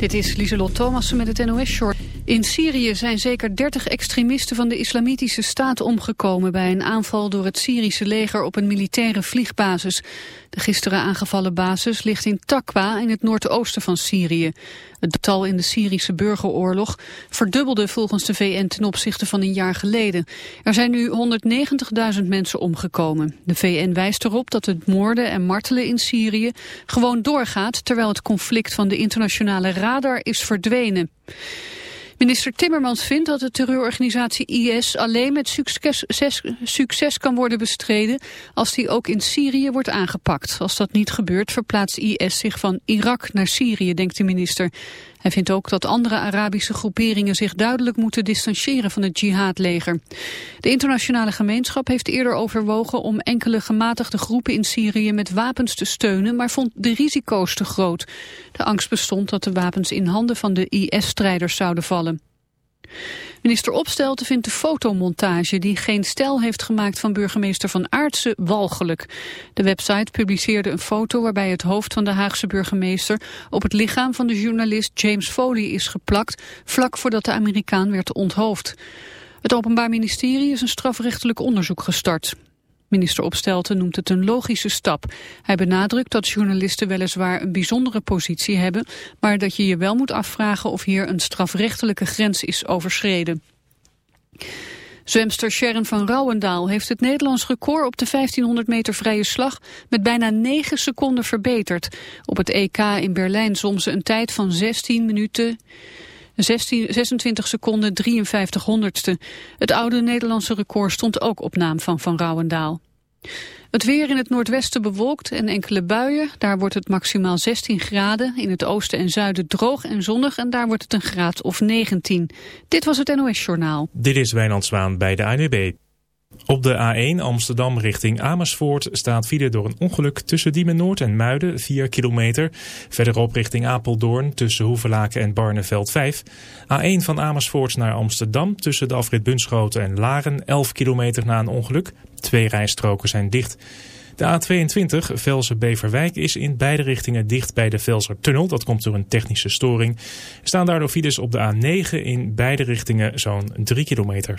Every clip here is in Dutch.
Dit is Lieselot Thomassen met het NOS-short. In Syrië zijn zeker 30 extremisten van de Islamitische Staat omgekomen... bij een aanval door het Syrische leger op een militaire vliegbasis. De gisteren aangevallen basis ligt in Takwa in het noordoosten van Syrië. Het getal in de Syrische burgeroorlog verdubbelde volgens de VN ten opzichte van een jaar geleden. Er zijn nu 190.000 mensen omgekomen. De VN wijst erop dat het moorden en martelen in Syrië gewoon doorgaat... terwijl het conflict van de internationale radar is verdwenen. Minister Timmermans vindt dat de terreurorganisatie IS alleen met succes, succes, kan worden bestreden als die ook in Syrië wordt aangepakt. Als dat niet gebeurt verplaatst IS zich van Irak naar Syrië, denkt de minister. Hij vindt ook dat andere Arabische groeperingen zich duidelijk moeten distancieren van het jihadleger. De internationale gemeenschap heeft eerder overwogen om enkele gematigde groepen in Syrië met wapens te steunen, maar vond de risico's te groot. De angst bestond dat de wapens in handen van de IS-strijders zouden vallen. Minister Opstelten vindt de fotomontage die geen stijl heeft gemaakt van burgemeester Van Aartsen walgelijk. De website publiceerde een foto waarbij het hoofd van de Haagse burgemeester op het lichaam van de journalist James Foley is geplakt, vlak voordat de Amerikaan werd onthoofd. Het Openbaar Ministerie is een strafrechtelijk onderzoek gestart. Minister Opstelten noemt het een logische stap. Hij benadrukt dat journalisten weliswaar een bijzondere positie hebben, maar dat je je wel moet afvragen of hier een strafrechtelijke grens is overschreden. Zwemster Sharon van Rouwendaal heeft het Nederlands record op de 1500 meter vrije slag met bijna 9 seconden verbeterd. Op het EK in Berlijn zwom ze een tijd van 16 minuten 16, 26 seconden 53 honderdste. Het oude Nederlandse record stond ook op naam van Van Rouwendaal. Het weer in het noordwesten bewolkt en enkele buien. Daar wordt het maximaal 16 graden. In het oosten en zuiden droog en zonnig en daar wordt het een graad of 19. Dit was het NOS Journaal. Dit is Wijnand Zwaan bij de ANWB. Op de A1 Amsterdam richting Amersfoort staat file door een ongeluk tussen Diemen Noord en Muiden 4 kilometer. Verderop richting Apeldoorn tussen Hoevelaken en Barneveld 5. A1 van Amersfoort naar Amsterdam tussen de afrit Bunschoten en Laren 11 kilometer na een ongeluk. Twee rijstroken zijn dicht. De A22 Velsen-Beverwijk is in beide richtingen dicht bij de Velsertunnel. Dat komt door een technische storing. Staan daardoor files op de A9 in beide richtingen zo'n 3 kilometer.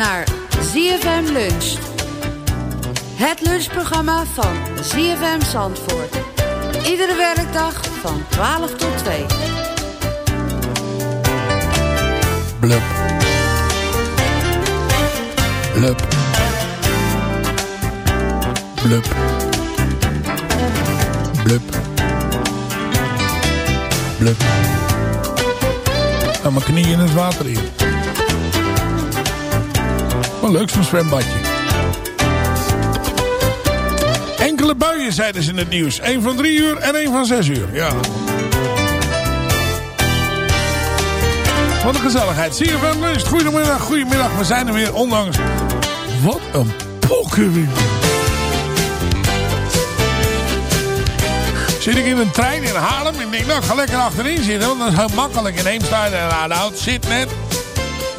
Naar ZFM Lunch. Het lunchprogramma van ZFM Zandvoort. Iedere werkdag van 12 tot 2. Blub. Blub. Blub. Blub. Blub. En mijn knieën in het water in. Wel leuk zwembadje. Enkele buien zeiden ze in het nieuws. Eén van drie uur en één van zes uur. Ja. Wat een gezelligheid. Zie je van lunch. Goedemiddag, goedemiddag. We zijn er weer, ondanks... Wat een pokkenwind. Zit ik in een trein in Haarlem. Ik denk, nou, ik ga lekker achterin zitten. Want dat is heel makkelijk in Eemstad. En het zit net.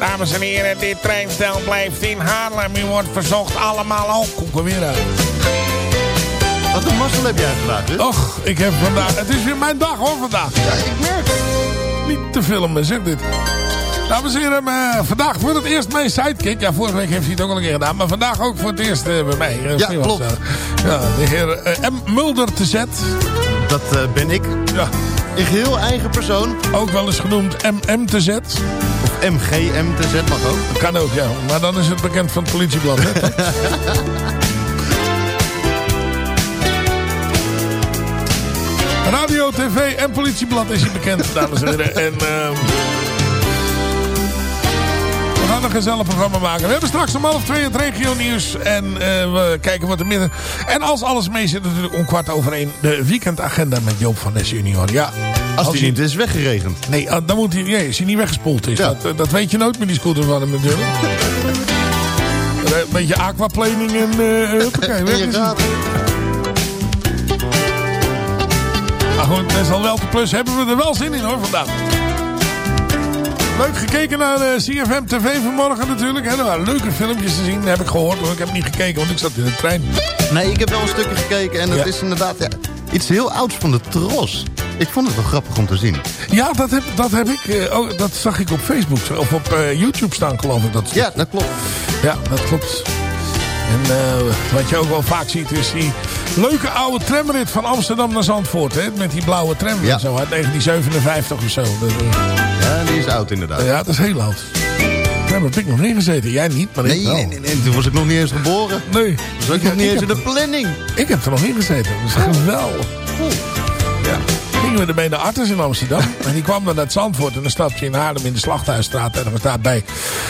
Dames en heren, dit treinstel blijft in Haarlem. U wordt verzocht allemaal. Kom er weer uit. Wat een mazzel heb jij vandaag, hè? Och, ik heb vandaag... Het is weer mijn dag hoor, vandaag. Ja, ik merk het. Niet te filmen, zeg dit. Dames en heren, eh, vandaag voor het eerst mijn sidekick. Ja, vorige week heeft hij het ook al een keer gedaan. Maar vandaag ook voor het eerst eh, bij mij. Eh, Ja, klopt. Ja, de heer M. Mulder te zet. Dat ben ik. Ja, In geheel eigen persoon. ook wel eens genoemd MM te zet. Of MGM te Z mag ook. Dat kan ook, ja. Maar dan is het bekend van het politieblad, hè? Radio, tv en politieblad is hij bekend, dames en heren. En ehm, we gaan een gezellig programma maken. We hebben straks om half twee het regio nieuws. En eh, we kijken wat er midden... En als alles mee zit natuurlijk om kwart over één... de weekendagenda met Joop van Nes junior. Ja, Als die niet is weggeregend. Nee, ah, dan moet hij, nee, als hij niet weggespoeld is. Ja. Dat, eh, dat weet je nooit met die scooter van hem natuurlijk. Eh, Een beetje aquaplaning en... eh huppakee, weg is hij. gaat. Maar goed, best wel wel te plus hebben we er wel zin in hoor vandaag. Leuk gekeken naar de CFM TV vanmorgen natuurlijk. Hè. Er waren leuke filmpjes te zien, heb ik gehoord. Hoor. Ik heb niet gekeken, want ik zat in de trein. Nee, ik heb wel een stukje gekeken en het Ja. is inderdaad ja, iets heel ouds van de Tros. Ik vond het wel grappig om te zien. Ja, dat heb, dat heb ik. eh, oh, dat zag ik op Facebook of op eh, YouTube staan, geloof ik. Dat Ja, dat klopt. Ja, dat klopt. En eh, wat je ook wel vaak ziet is die leuke oude tramrit van Amsterdam naar Zandvoort. Hè? Met die blauwe tram Ja. en zo uit 1957 of zo. Ja, die is oud inderdaad. ja, dat is heel oud. Daar heb ik nog in gezeten. Jij niet, maar ik Nee, wel. nee, nee, nee, toen was ik nog niet eens geboren. Nee. Dus ook Ik- nog niet ik eens in de planning. Ik heb er nog in gezeten. Dat is geweldig. Ja. Gingen we ermee naar Artes in Amsterdam. en die kwam dan uit Zandvoort. En dan stapte je in Haarlem in de Slachthuisstraat. En dan daarbij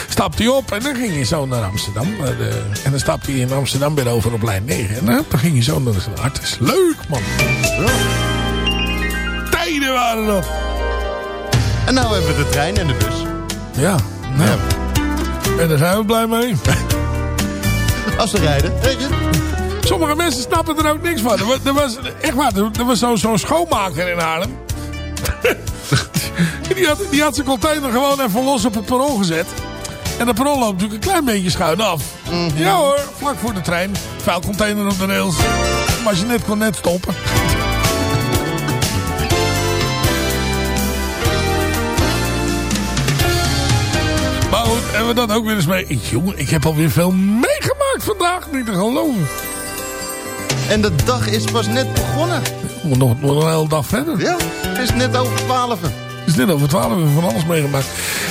stapte hij op. En dan ging je zo naar Amsterdam. Eh, en dan stapte hij in Amsterdam weer over op lijn 9. En dan, ging je zo naar de Artes. Leuk man. Tijden waren dat. En nou hebben we de trein en de bus. Ja. Nou. En daar zijn we blij mee. Als ze rijden. Weet je? Sommige mensen snappen er ook niks van. Er was, er was echt waar, er, was zo'n zo'n schoonmaker in Haarlem. die, had, die had zijn container gewoon even los op het perron gezet. En de perron loopt natuurlijk een klein beetje schuin af. Ja hoor, vlak voor de trein. Vuilcontainer op de rails. Maar je net kon net stoppen. Maar goed, hebben we dat ook weer eens mee. Jongen, ik heb alweer veel meegemaakt vandaag. Niet te geloven. En de dag is pas net begonnen. We moeten nog, nog een hele dag verder. Ja, het is net over 12. Het is net over 12 uur van alles meegemaakt.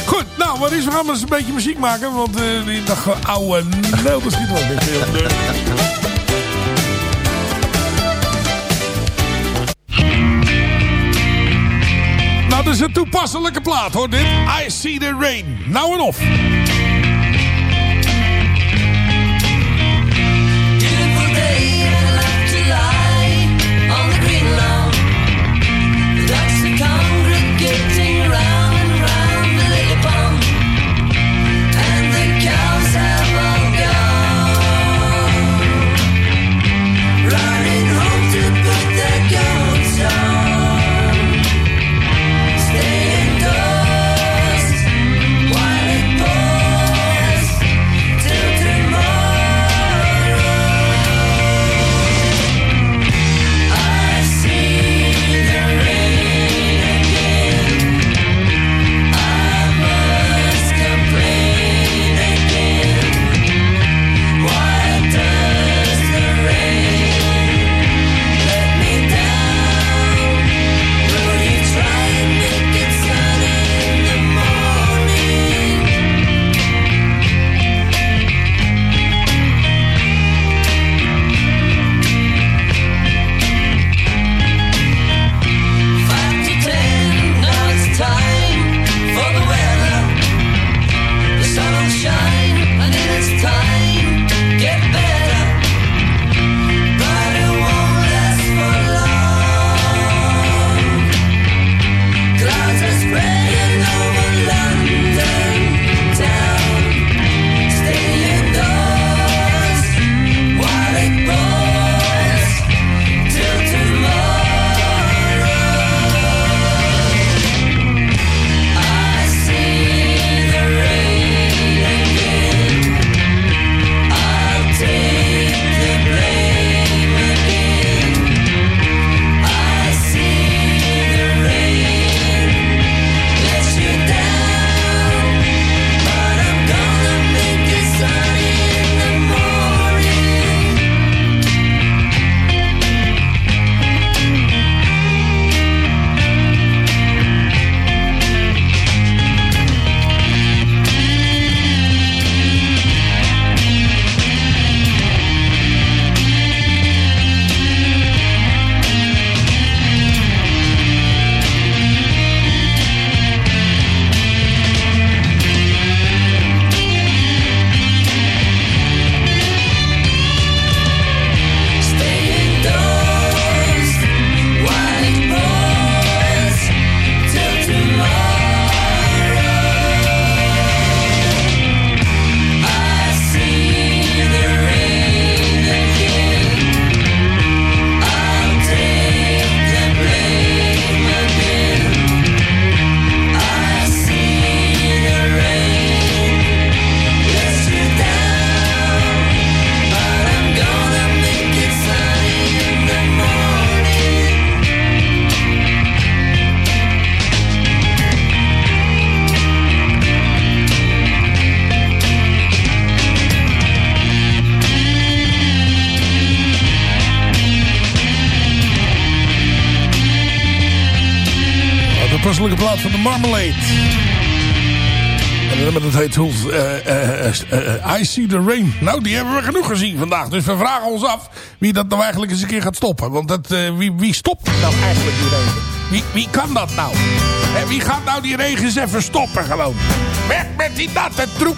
Goed, nou, wat is, we gaan eens een beetje muziek maken. Want eh, die dag oude neel, dat schiet wel deur. Nou, dat is een toepasselijke plaat hoor, dit. I See The Rain. Nou en of. Heet hoe, eh, eh, eh, I See The Rain. Nou, die hebben we genoeg gezien vandaag. Dus we vragen ons af wie dat nou eigenlijk eens een keer gaat stoppen. Want dat, wie, wie stopt nou eigenlijk die regen? Wie, wie kan dat nou? Hè, wie gaat nou die regen eens even stoppen gewoon? Weg met die natte troep.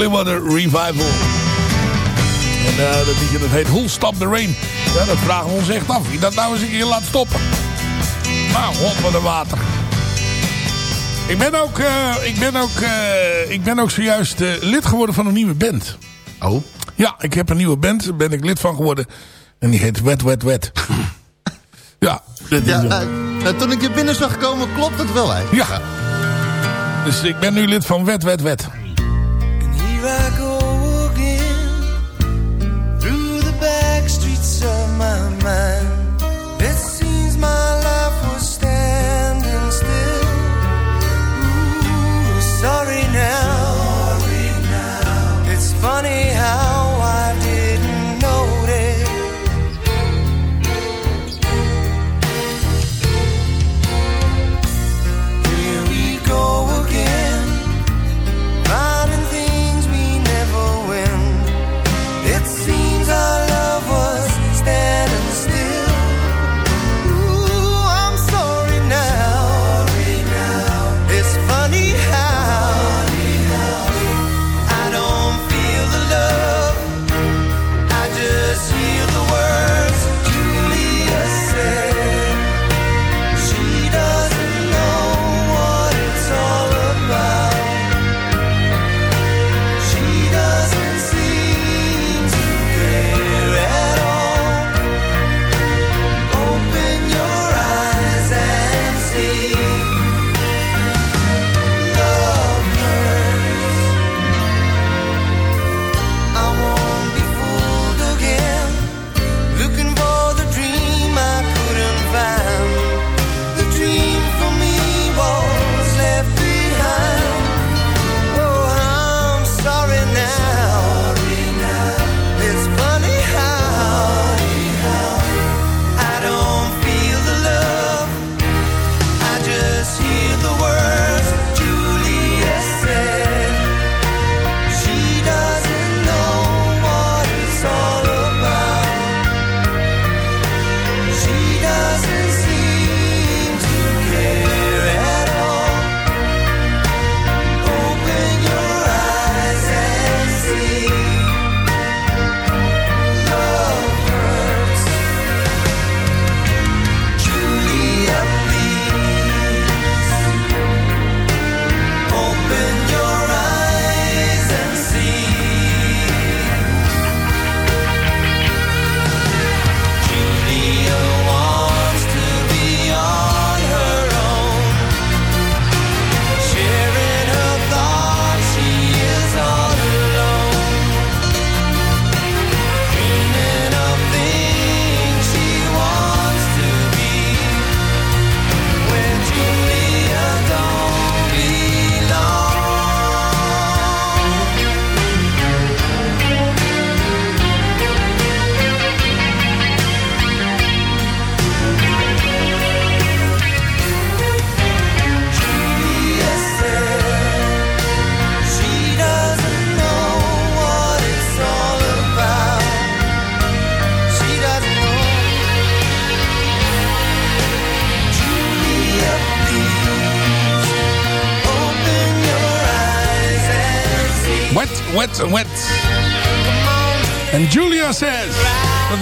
Clearwater Revival. En eh, dat liedje dat heet Who'll Stop the Rain. Ja, dat vragen we ons echt af. Wie dat nou eens een keer laat stoppen. Nou, god van de water. Ik ben ook, eh, ik ben ook, eh, ik ben ook zojuist lid geworden van een nieuwe band. Oh. Ja, ik heb een nieuwe band. Daar ben ik lid van geworden. En die heet Wet Wet Wet. ja, Ja, een- nou, nou, toen ik je binnen zag komen, klopt het wel, hè? ja. Dus ik ben nu lid van Wet Wet Wet. I go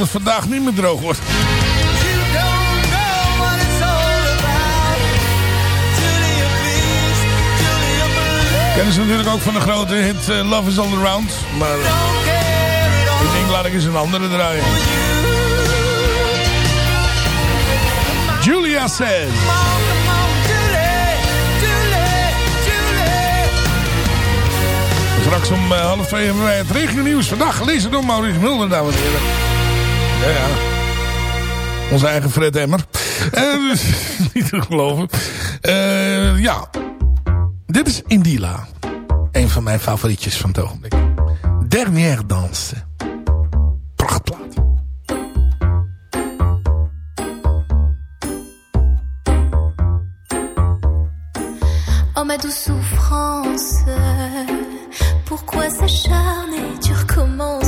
vandaag niet meer droog wordt. Kennen ze natuurlijk ook van de grote hit eh, Love is All Around. Maar eh, ik denk laat ik eens een andere draaien. Julia says. Straks om eh, half twee hebben wij het regionieuws. Vandaag gelezen door Maurice Mulder, dames en heren. Ja, ja. Onze eigen Fred Emmer. Eh, niet te geloven. Eh, ja. Dit is Indila. Een van mijn favorietjes van het ogenblik. Dernière danse. Prachtplaat. Oh ma douce souffrance, pourquoi s'acharner, tu recommences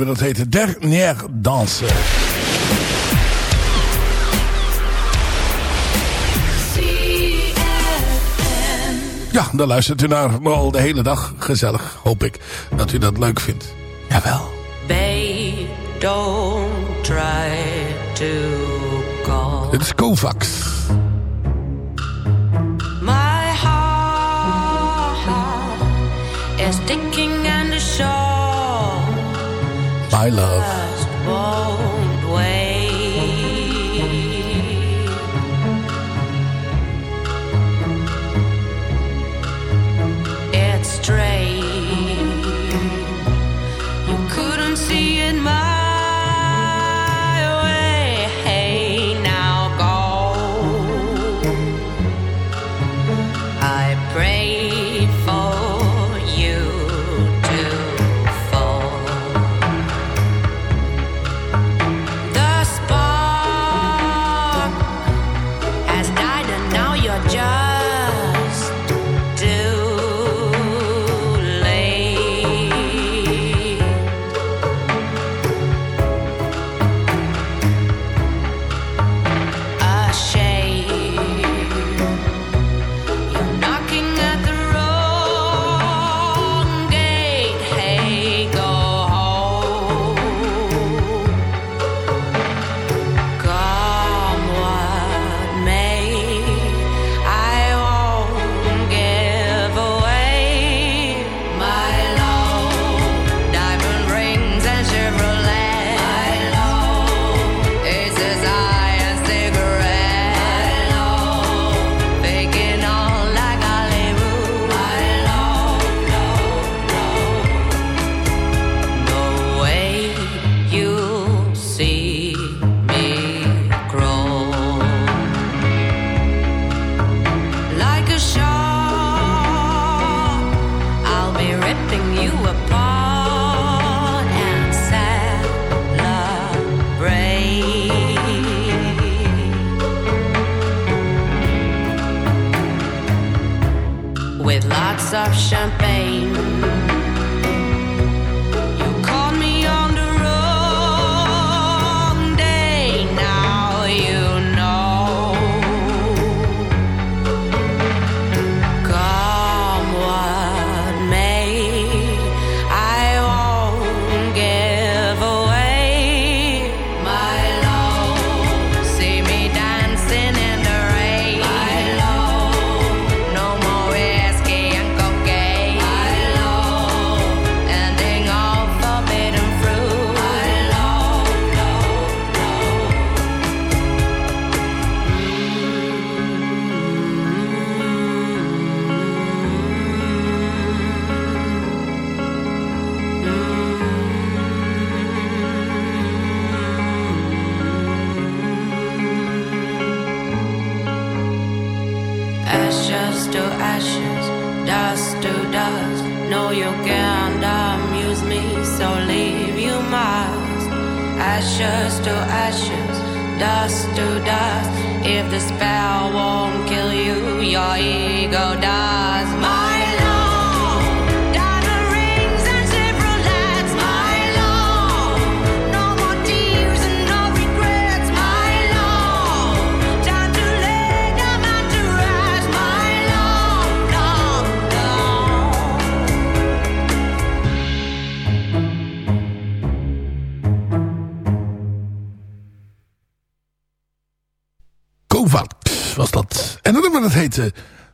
En dat, heette Dernière Danse. Ja, dan luistert u naar al de hele dag. Gezellig, hoop ik. Dat u dat leuk vindt. Jawel. Babe, don't try to call. Dit is Kovacs. My love. Dust to dust. No, you can't amuse me, so leave you must. Ashes to ashes, dust to dust. If the spell won't kill you, your ego does. My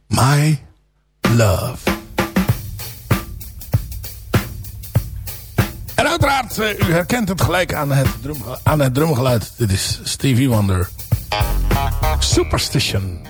My Love. En uiteraard, eh, u herkent het gelijk aan het, drum, aan het drumgeluid. Dit is Stevie Wonder. Superstition.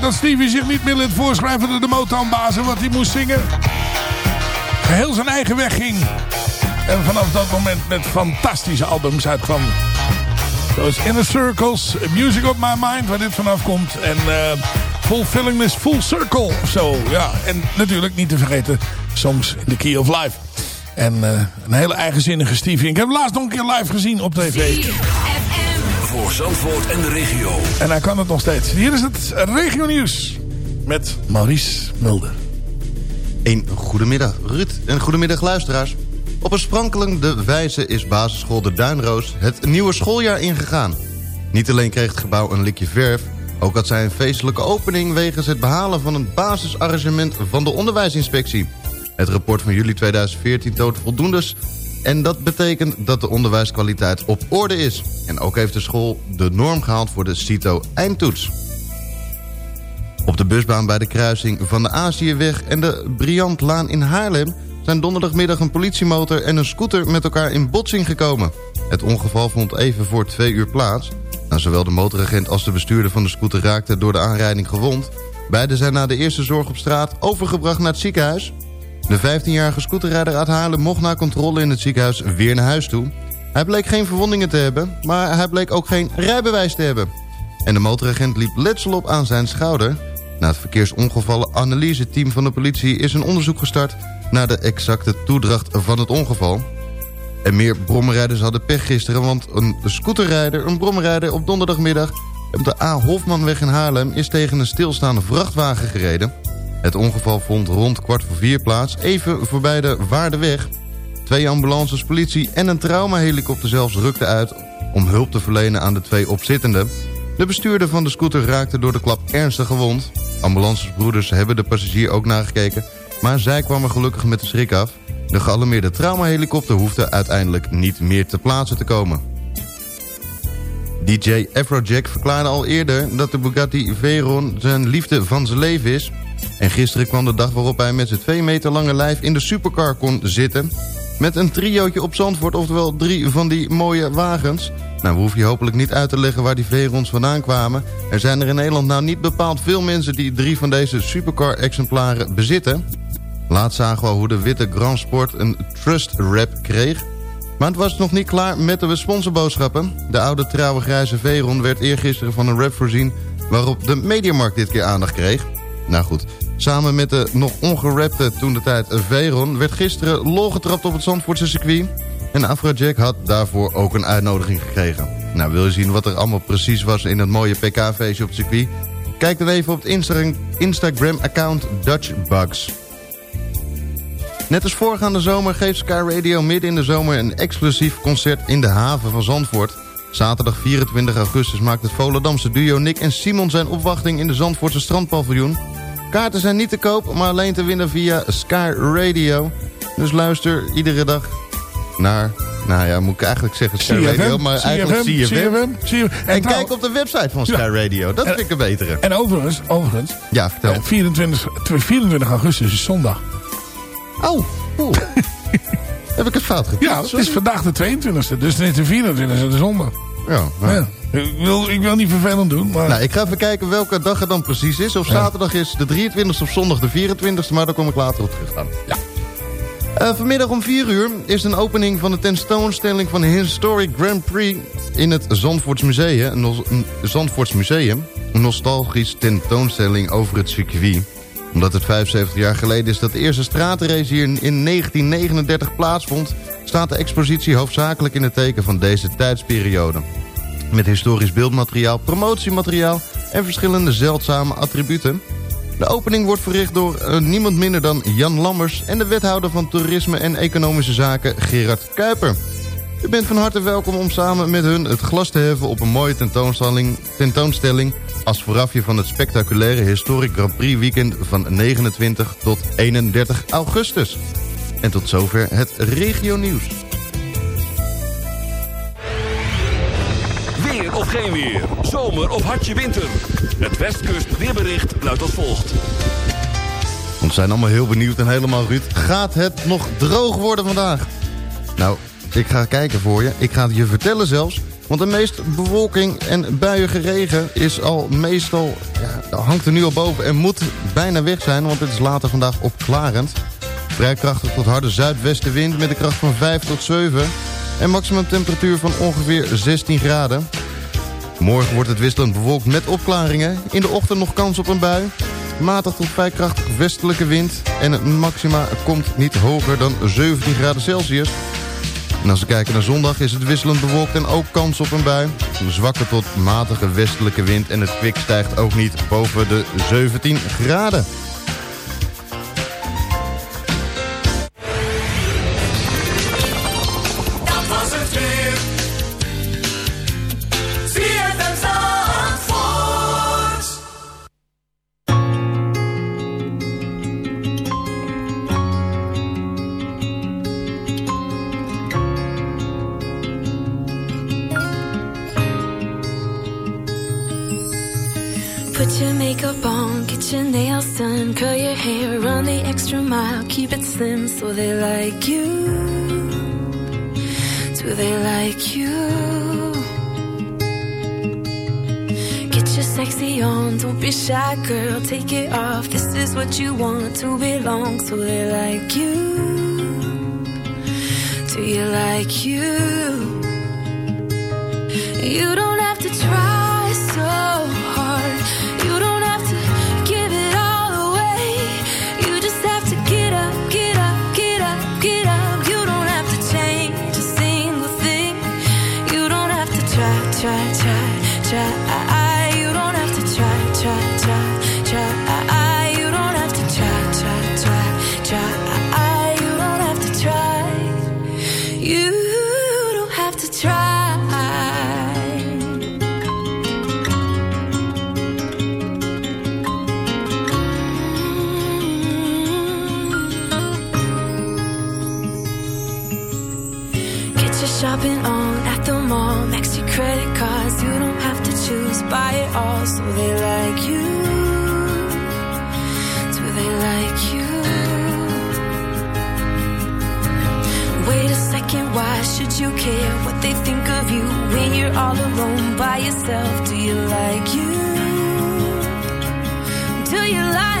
Dat Stevie zich niet meer liet voorschrijven door de Motown-bazen wat hij moest zingen. Geheel zijn eigen weg ging. En vanaf dat moment met fantastische albums uitkwam. Zoals Inner Circles, Music of My Mind, waar dit vanaf komt. En eh, Fulfilling This Full Circle of zo. Ja, en natuurlijk niet te vergeten, soms in The Key of Life. En eh, een hele eigenzinnige Stevie. Ik heb laatst nog een keer live gezien op tv. Voor Zandvoort en de regio. En hij kan het nog steeds. Hier is het regio nieuws met Maurice Mulder. Een goedemiddag Ruud en goedemiddag luisteraars. Op een sprankelende wijze is basisschool De Duinroos het nieuwe schooljaar ingegaan. Niet alleen kreeg het gebouw een likje verf... ook had zij een feestelijke opening... wegens het behalen van een basisarrangement van de onderwijsinspectie. Het rapport van juli 2014 toont voldoendes... en dat betekent dat de onderwijskwaliteit op orde is. En ook heeft de school de norm gehaald voor de CITO-eindtoets. Op de busbaan bij de kruising van de Aziëweg en de Briantlaan in Haarlem... zijn donderdagmiddag een politiemotor en een scooter met elkaar in botsing gekomen. Het ongeval vond even voor twee uur plaats. Nou, zowel de motoragent als de bestuurder van de scooter raakten door de aanrijding gewond. Beiden zijn na de eerste zorg op straat overgebracht naar het ziekenhuis. De 15-jarige scooterrijder uit Haarlem mocht na controle in het ziekenhuis weer naar huis toe. Hij bleek geen verwondingen te hebben, maar hij bleek ook geen rijbewijs te hebben. En de motoragent liep letsel op aan zijn schouder. Na het verkeersongevallen analyse-team van de politie is een onderzoek gestart... naar de exacte toedracht van het ongeval. En meer brommerrijders hadden pech gisteren... want een scooterrijder, een brommerrijder op donderdagmiddag... op de A. Hofmanweg in Haarlem is tegen een stilstaande vrachtwagen gereden. Het ongeval vond rond kwart voor vier plaats... even voorbij de Waardeweg. Twee ambulances, politie en een traumahelikopter zelfs rukten uit... om hulp te verlenen aan de twee opzittenden... De bestuurder van de scooter raakte door de klap ernstig gewond. Ambulancebroeders hebben de passagier ook nagekeken... maar zij kwam er gelukkig met de schrik af. De gealarmeerde traumahelikopter hoefde uiteindelijk niet meer te plaatsen te komen. DJ Afrojack verklaarde al eerder dat de Bugatti Veyron zijn liefde van zijn leven is. En gisteren kwam de dag waarop hij met zijn 2 meter lange lijf in de supercar kon zitten... met een triootje op Zandvoort, oftewel drie van die mooie wagens... Nou, we hoeven je hopelijk niet uit te leggen waar die Verons vandaan kwamen. Er zijn er in Nederland nou niet bepaald veel mensen die drie van deze supercar-exemplaren bezitten. Laatst zagen we hoe de witte Grand Sport een Trust Rap kreeg. Maar het was nog niet klaar met de sponsorboodschappen. De oude trouwe grijze Veron werd eergisteren van een rap voorzien... waarop de Mediamarkt dit keer aandacht kreeg. Nou goed, samen met de nog ongerapte toen de tijd Veron... werd gisteren lol getrapt op het Zandvoortse circuit... En Afrojack had daarvoor ook een uitnodiging gekregen. Nou, wil je zien wat er allemaal precies was in het mooie PK-feestje op het circuit? Kijk dan even op het Insta Instagram-account Dutchbugs. Net als voorgaande zomer geeft Sky Radio midden in de zomer... een exclusief concert in de haven van Zandvoort. Zaterdag 24 augustus maakt het Volendamse duo Nick en Simon... zijn opwachting in de Zandvoortse strandpaviljoen. Kaarten zijn niet te koop, maar alleen te winnen via Sky Radio. Dus luister iedere dag naar... Nou ja, moet ik eigenlijk zeggen Sky CFM, Radio, maar eigenlijk CFM, CFM. CFM. En, En trouw- kijk op de website van Sky Ja. Radio. Dat En- vind ik een betere. En overigens, overigens Ja, vertel. eh, 24, 24 augustus is zondag. Oh. Heb ik het fout gepakt? Ja, het is vandaag de 22e, dus het is de 24e, de zondag. Ja, nou. Ja. Ik, wil, ik wil niet vervelend doen, maar... Nou, ik ga even kijken welke dag het dan precies is. Of zaterdag is de 23e of zondag de 24e, maar daar kom ik later op terug aan. Ja. Eh, vanmiddag om 4 uur is een opening van de tentoonstelling van de Historic Grand Prix in het Zandvoorts Museum. Een nos- een Zandvoorts Museum. Een nostalgisch tentoonstelling over het circuit. Omdat het 75 jaar geleden is dat de eerste stratenrace hier in 1939 plaatsvond... staat de expositie hoofdzakelijk in het teken van deze tijdsperiode. Met historisch beeldmateriaal, promotiemateriaal en verschillende zeldzame attributen... De opening wordt verricht door eh, niemand minder dan Jan Lammers... en de wethouder van Toerisme en Economische Zaken Gerard Kuiper. U bent van harte welkom om samen met hun het glas te heffen... op een mooie tentoonstelling, tentoonstelling als voorafje van het spectaculaire Historic Grand Prix weekend... van 29 tot 31 augustus. En tot zover het regio nieuws. Geen weer. Zomer of hartje winter. Het Westkust weerbericht luidt als volgt. We zijn allemaal heel benieuwd en helemaal Ruud. Gaat het nog droog worden vandaag? Nou, ik ga kijken voor je. Ik ga het je vertellen zelfs. Want de meeste bewolking en buiige regen is al meestal, ja, hangt er nu al boven en moet bijna weg zijn, want het is later vandaag opklarend. Vrij krachtig tot harde zuidwestenwind met een kracht van 5 tot 7 en maximum temperatuur van ongeveer 16 graden. Morgen wordt het wisselend bewolkt met opklaringen. In de ochtend nog kans op een bui. Matig tot vrij krachtig westelijke wind. En het maxima komt niet hoger dan 17 graden Celsius. En als we kijken naar zondag is het wisselend bewolkt en ook kans op een bui. Een zwakke tot matige westelijke wind en het kwik stijgt ook niet boven de 17 graden. You want to belong, they you care what they think of you when you're all alone by yourself? Do you like you? Do you like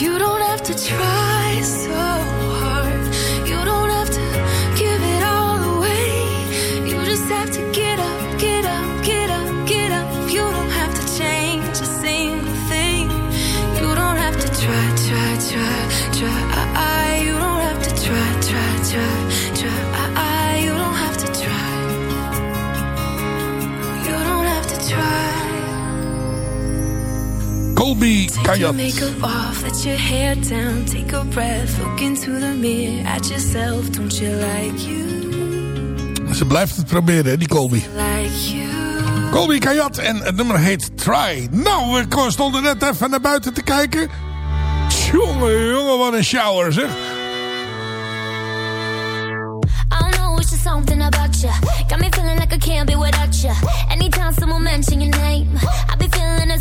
You don't have to try so you like you? Ze blijft het proberen, hè, die Colby. Like you? Colby Kayat en het nummer heet Try. Nou, we stonden net even naar buiten te kijken. Jongen, jongen, wat een shower, zeg. I don't know, it's just something about you. Got me feeling like I can't be without you. Anytime someone mention your name,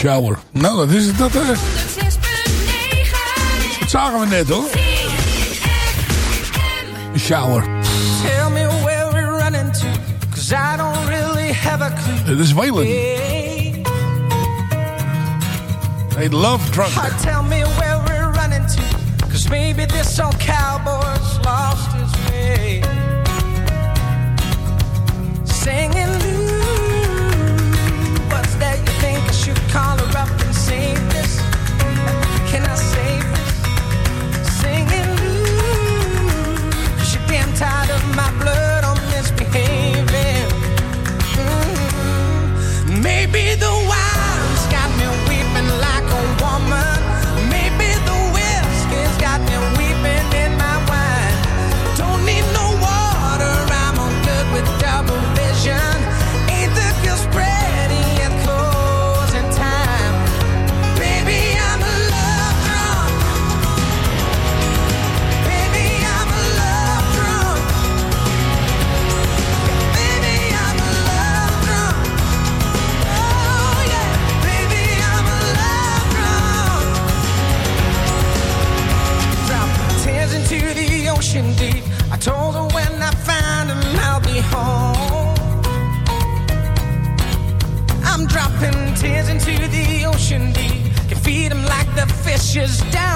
Shower. Nou, dat is dat. Uh, dat zagen we net hoor. Shower. Tell me where we're running to, cause I don't really have a clue. Dit is They love drunk. Tell me where we're running to, cause maybe this old cowboy's lost his way. Singing be the one. Just down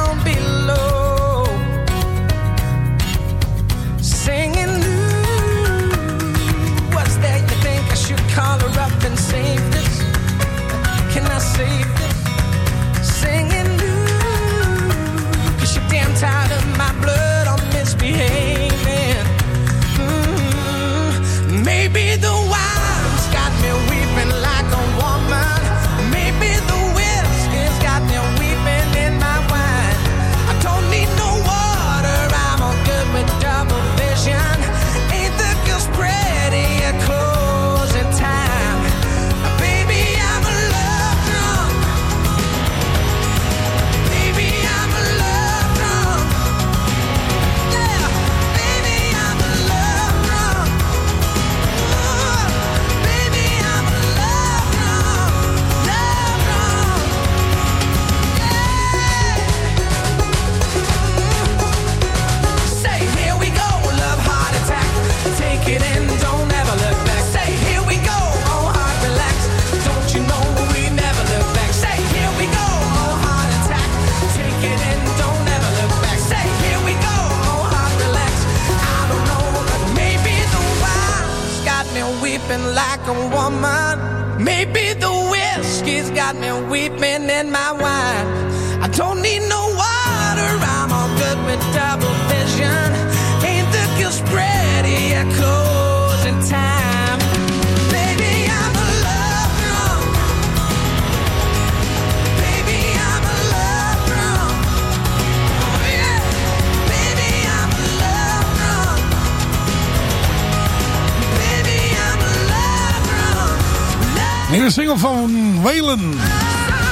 Nieuwe single van Waylon.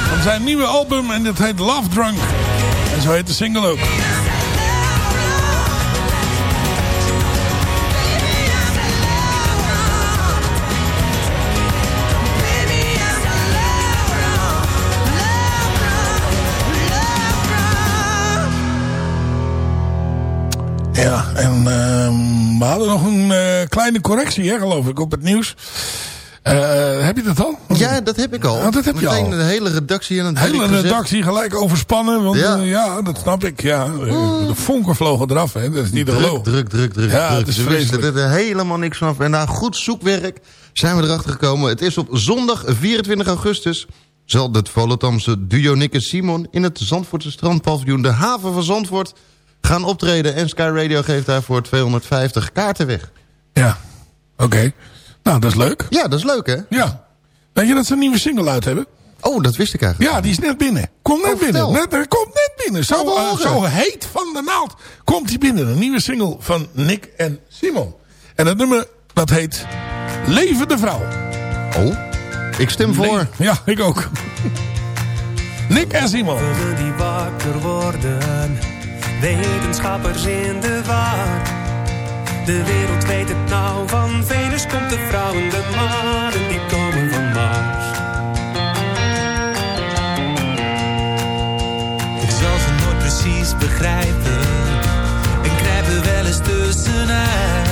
Van zijn nieuwe album en dit heet Love Drunk. En zo heet de single ook. Ja, en ehm, we hadden nog een eh, kleine correctie, hè, geloof ik, op het nieuws. Eh, heb je dat al? Ja, dat heb ik al. Oh, dat heb je Meteen al. de hele redactie en het De hele redactie gelijk overspannen. Want Ja. ja, ja dat snap ik. Ja. Eh, De vonken vlogen eraf. Hè. Dat is niet te druk, geloven. druk, druk, druk. Ja, druk. het is vreselijk. er helemaal niks vanaf. En na goed zoekwerk zijn we erachter gekomen. Het is op zondag 24 augustus... zal het Volendamse duo Nick en Simon... in het Zandvoortse strandpaviljoen de haven van Zandvoort... gaan optreden. En Sky Radio geeft daarvoor 250 kaarten weg. Ja, oké. Nou, dat is leuk. Ja, dat is leuk, hè? Ja. Weet je dat ze een nieuwe single uit hebben? Oh, dat wist ik eigenlijk. Ja, die is net binnen. Komt net Oh, binnen. Net, hij komt net binnen. Zo, eh, zo heet van de naald komt hij binnen. Een nieuwe single van Nick en Simon. En het nummer, dat heet Leven de Vrouw. Oh, ik stem voor. Le- ja, ik ook. Nick en Simon. Willen die wakker worden, wetenschappers in de war. De wereld weet het nou, van Venus komt de vrouw en de mannen die komen van Mars. Ik zal ze nooit precies begrijpen, en krijg er wel eens tussenuit.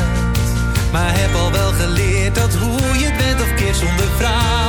Maar heb al wel geleerd dat hoe je het bent of keert zonder vrouw,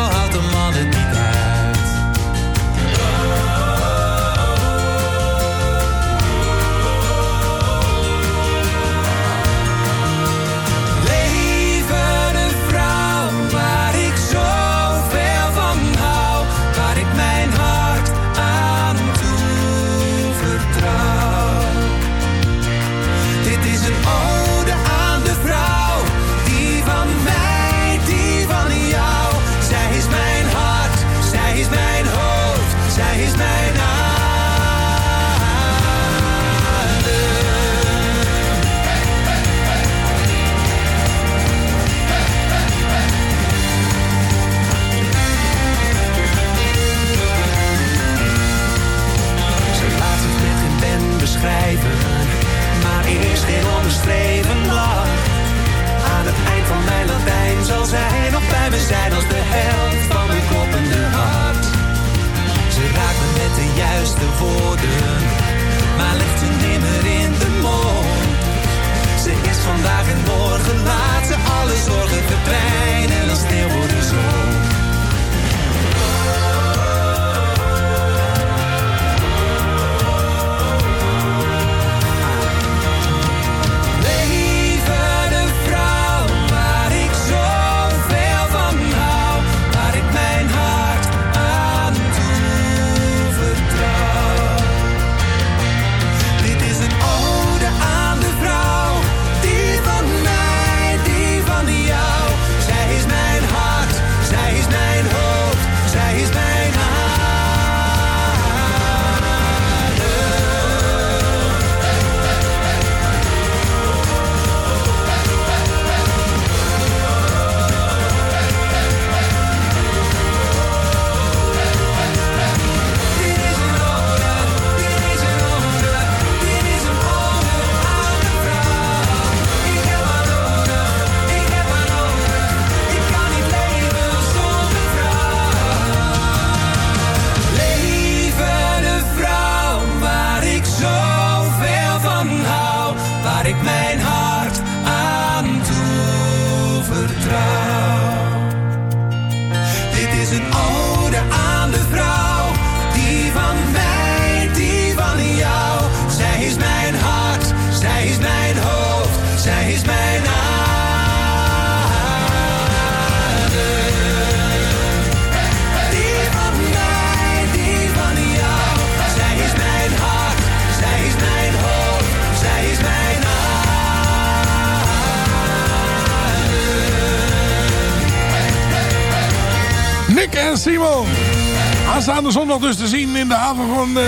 Zondag dus te zien in de haven van eh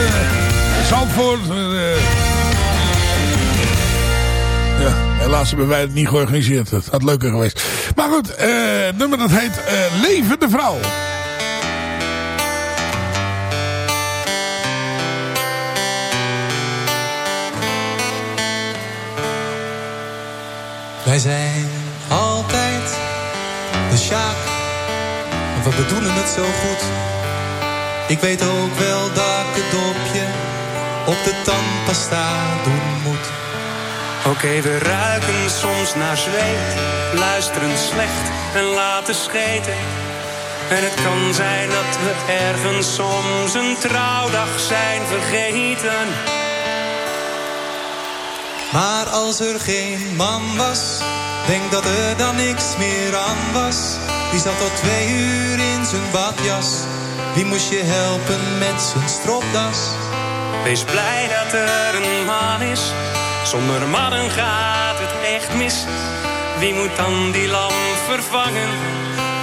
Zandvoort. Eh, ja, helaas hebben wij het niet georganiseerd. Het had leuker geweest. Maar goed, eh, nummer dat heet Leven de Vrouw. Wij zijn altijd de Sjaak. We bedoelen het zo goed. Ik weet ook wel dat ik het dopje op de tandpasta doen moet. Oké, we ruiken soms naar zweet, luisteren slecht en laten scheten. En het kan zijn dat we ergens soms een trouwdag zijn vergeten. Maar als er geen man was, denk dat er dan niks meer aan was. Wie zat tot twee uur in zijn badjas? Wie moest je helpen met zijn stropdas? Wees blij dat er een man is, zonder mannen gaat het echt mis. Wie moet dan die lamp vervangen?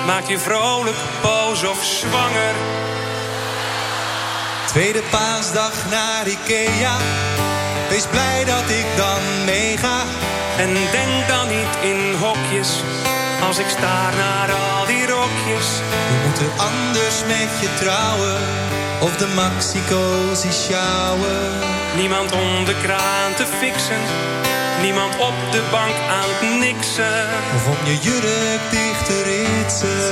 Maak je vrolijk, boos of zwanger? Tweede paasdag naar Ikea. Wees blij dat ik dan meega. En denk dan niet in hokjes, als ik staar naar al die rokjes. We moeten anders met je trouwen. Of de Maxicosi sjouwen. Niemand om de kraan te fixen, niemand op de bank aan het niksen. Of om je jurk dicht te ritsen.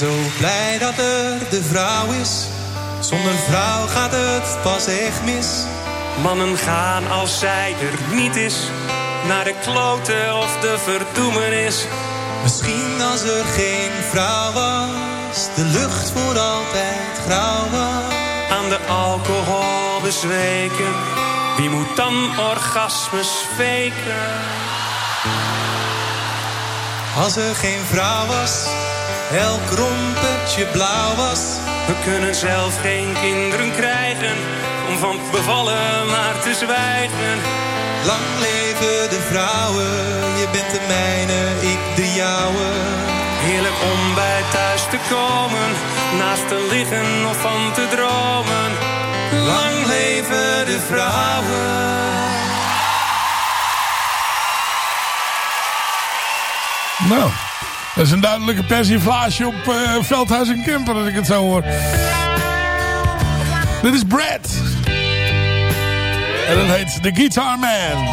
Ben zo blij dat er de vrouw is. Zonder vrouw gaat het pas echt mis. Mannen gaan als zij er niet is, naar de kloten of de verdoemenis. Misschien als er geen vrouw was, de lucht voor altijd grauw was. Aan de alcohol bezweken, wie moet dan orgasmes faken? Als er geen vrouw was, elk rompertje blauw was. We kunnen zelf geen kinderen krijgen, om van bevallen maar te zwijgen. Lang leven de vrouwen, je bent de mijne, ik de jouwe. Heerlijk om bij thuis te komen, naast te liggen of van te dromen. Lang leven de vrouwen. Nou, dat is een duidelijke persiflage op eh, Veldhuis en Kemper, als ik het zo hoor. Dit is Brad. En dat heet The Guitar Man.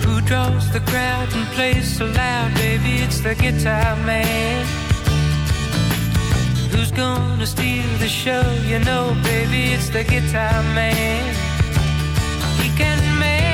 Who draws the crowd and plays so loud, baby? It's the guitar man. Who's gonna steal the show? You know, baby, it's the guitar man. He can make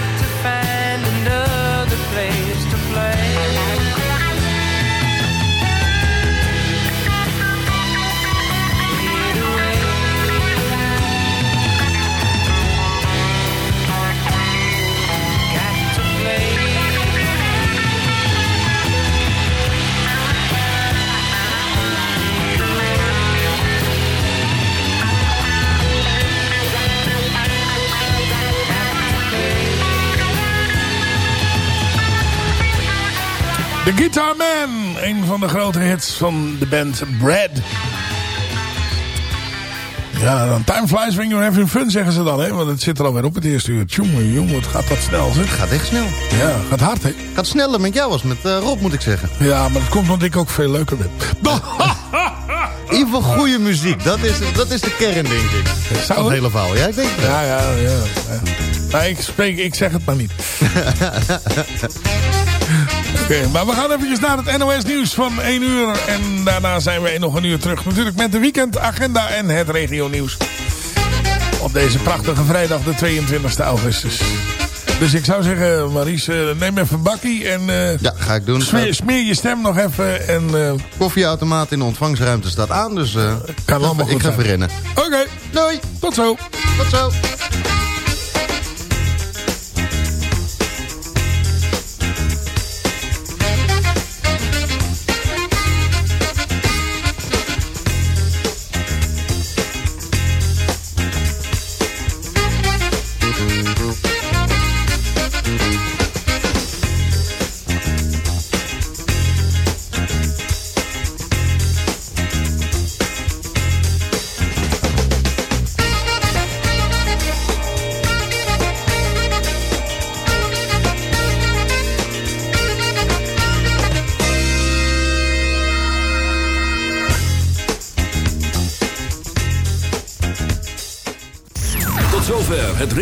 The Guitar Man. Een van de grote hits van de band Brad. Ja, dan time flies when you're having fun, zeggen ze dan. Hè? Want het zit er alweer op het eerste uur. Tjonge, jongen, wat gaat dat snel, zeg. Gaat echt snel. Ja, gaat hard, hè? Gaat sneller met jou als met eh, Rob, moet ik zeggen. Ja, maar dat komt omdat ik ook veel leuker ben. In ieder geval goede muziek. Dat is, dat is de kern, denk ik. Zou Van het het? hele verhaal. Ja, ik denk het. Ja, ja, ja. ja. Ik, spreek, ik zeg het maar niet. Oké, maar we gaan eventjes naar het NOS nieuws van 1 uur. En daarna zijn we nog een uur terug. Natuurlijk met de weekendagenda en het regio nieuws. Op deze prachtige vrijdag de 22 augustus. Dus ik zou zeggen, Maries, eh, neem even een bakkie en eh, Ja, ga ik doen. smeer, smeer je stem nog even. En, eh, Koffieautomaat in de ontvangstruimte staat aan, dus eh, kan allemaal ik goed ga zijn. even rennen. Oké, Doei, tot zo. tot zo.